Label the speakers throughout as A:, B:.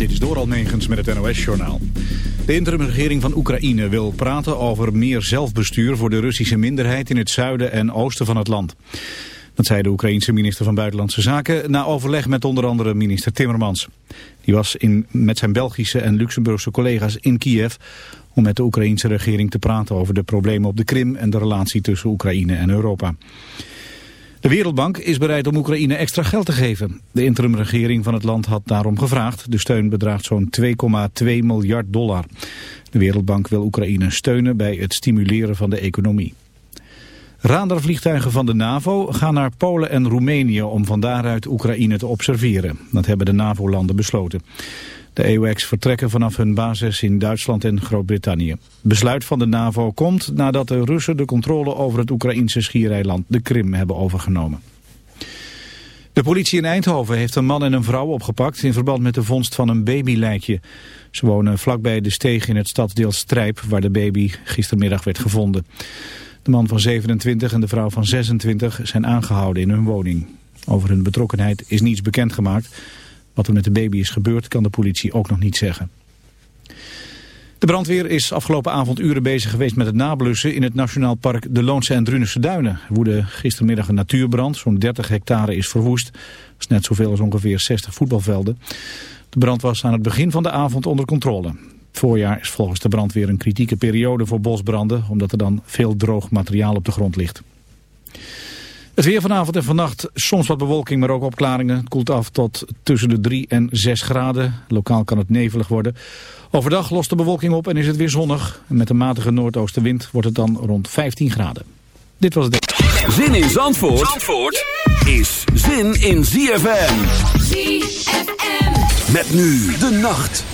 A: Dit is Doral Negens met het NOS-journaal. De interimregering van Oekraïne wil praten over meer zelfbestuur... voor de Russische minderheid in het zuiden en oosten van het land. Dat zei de Oekraïense minister van Buitenlandse Zaken... na overleg met onder andere minister Timmermans. Die was in, met zijn Belgische en Luxemburgse collega's in Kiev... om met de Oekraïense regering te praten over de problemen op de Krim... en de relatie tussen Oekraïne en Europa. De Wereldbank is bereid om Oekraïne extra geld te geven. De interimregering van het land had daarom gevraagd. De steun bedraagt zo'n 2,2 miljard dollar. De Wereldbank wil Oekraïne steunen bij het stimuleren van de economie. Radarvliegtuigen van de NAVO gaan naar Polen en Roemenië om van daaruit Oekraïne te observeren. Dat hebben de NAVO-landen besloten. De EUX vertrekken vanaf hun basis in Duitsland en Groot-Brittannië. Besluit van de NAVO komt nadat de Russen de controle over het Oekraïnse schiereiland de Krim hebben overgenomen. De politie in Eindhoven heeft een man en een vrouw opgepakt in verband met de vondst van een babylijkje. Ze wonen vlakbij de steeg in het stadsdeel Strijp waar de baby gistermiddag werd gevonden. De man van 27 en de vrouw van 26 zijn aangehouden in hun woning. Over hun betrokkenheid is niets bekendgemaakt. Wat er met de baby is gebeurd kan de politie ook nog niet zeggen. De brandweer is afgelopen avond uren bezig geweest met het nablussen in het Nationaal Park De Loonse en Drunense Duinen. Er gistermiddag een natuurbrand, zo'n 30 hectare is verwoest. Dat is net zoveel als ongeveer 60 voetbalvelden. De brand was aan het begin van de avond onder controle. Het voorjaar is volgens de brandweer een kritieke periode voor bosbranden, omdat er dan veel droog materiaal op de grond ligt. Het weer vanavond en vannacht, soms wat bewolking, maar ook opklaringen. Het koelt af tot tussen de 3 en 6 graden. Lokaal kan het nevelig worden. Overdag lost de bewolking op en is het weer zonnig. met een matige noordoostenwind wordt het dan rond 15 graden. Dit was het.
B: Zin in Zandvoort, Zandvoort is zin in ZFM. ZFM. Met nu de nacht.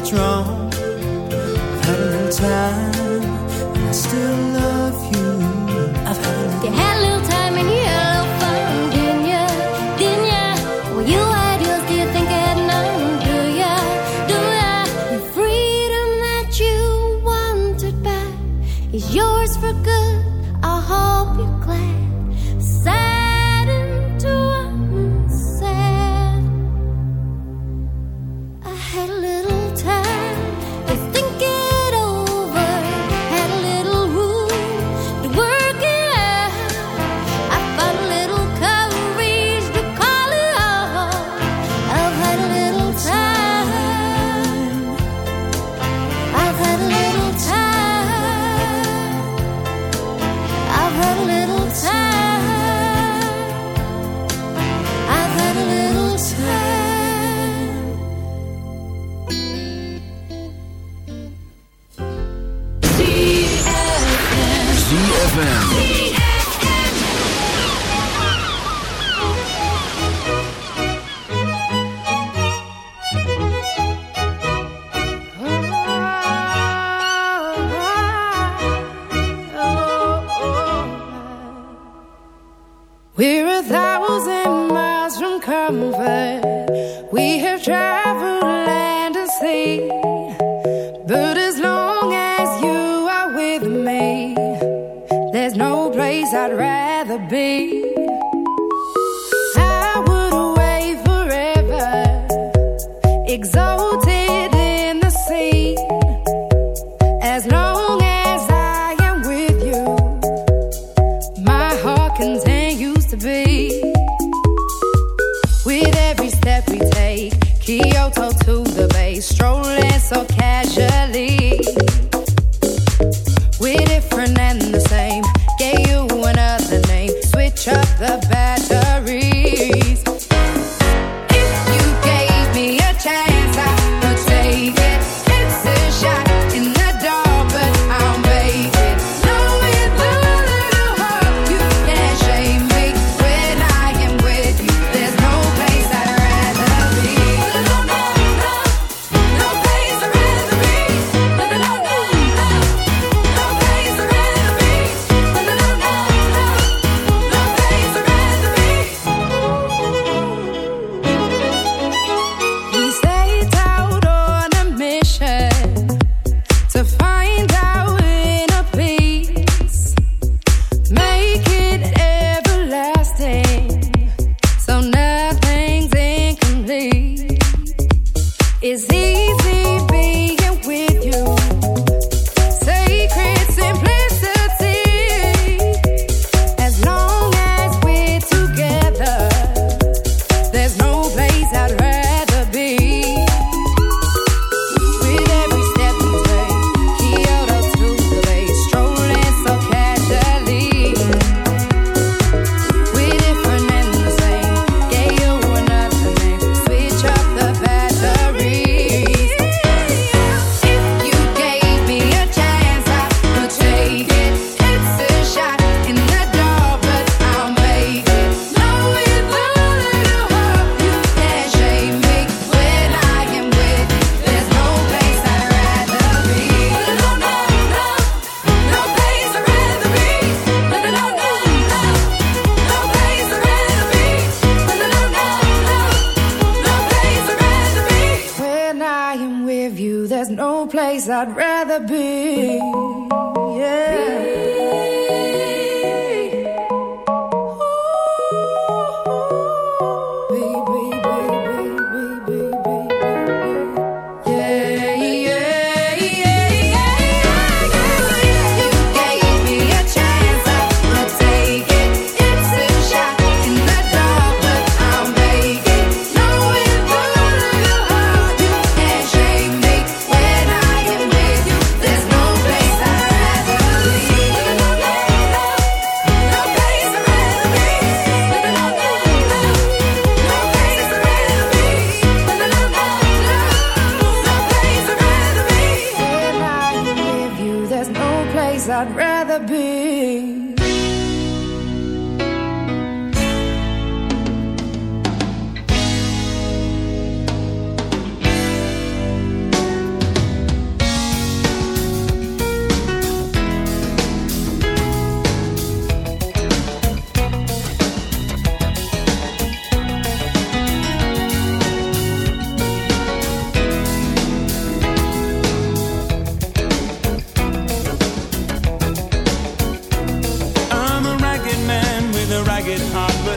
C: what's wrong. exalted.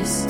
C: place.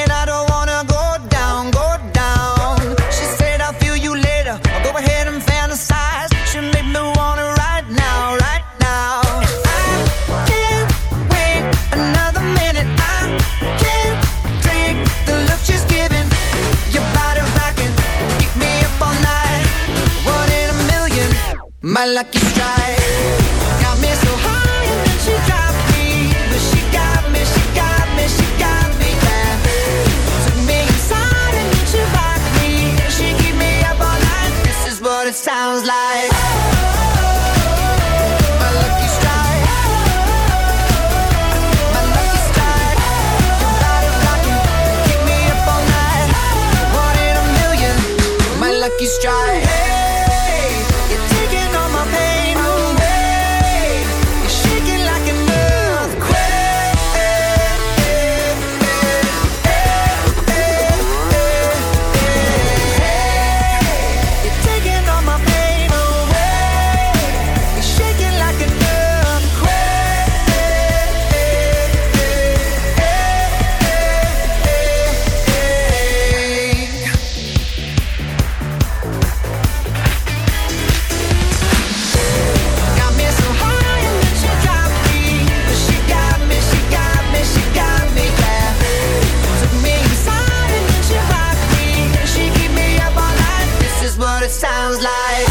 C: sounds like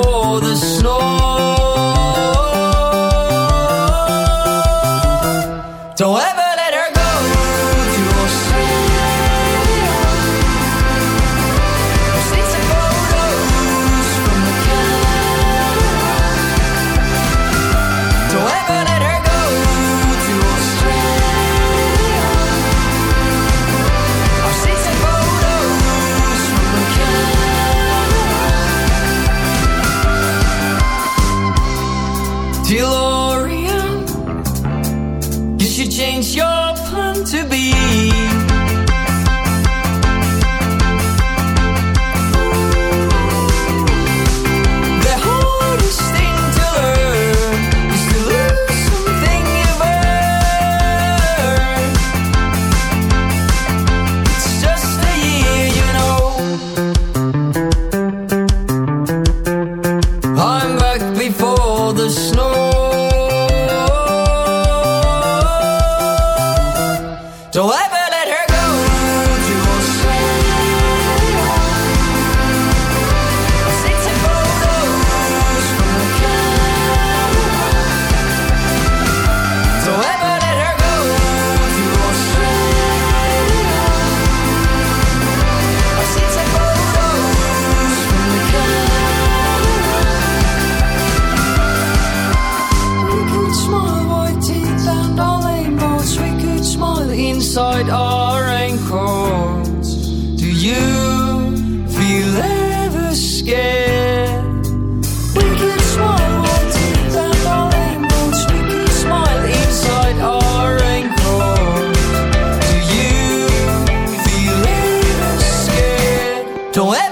D: for the
B: 中哎。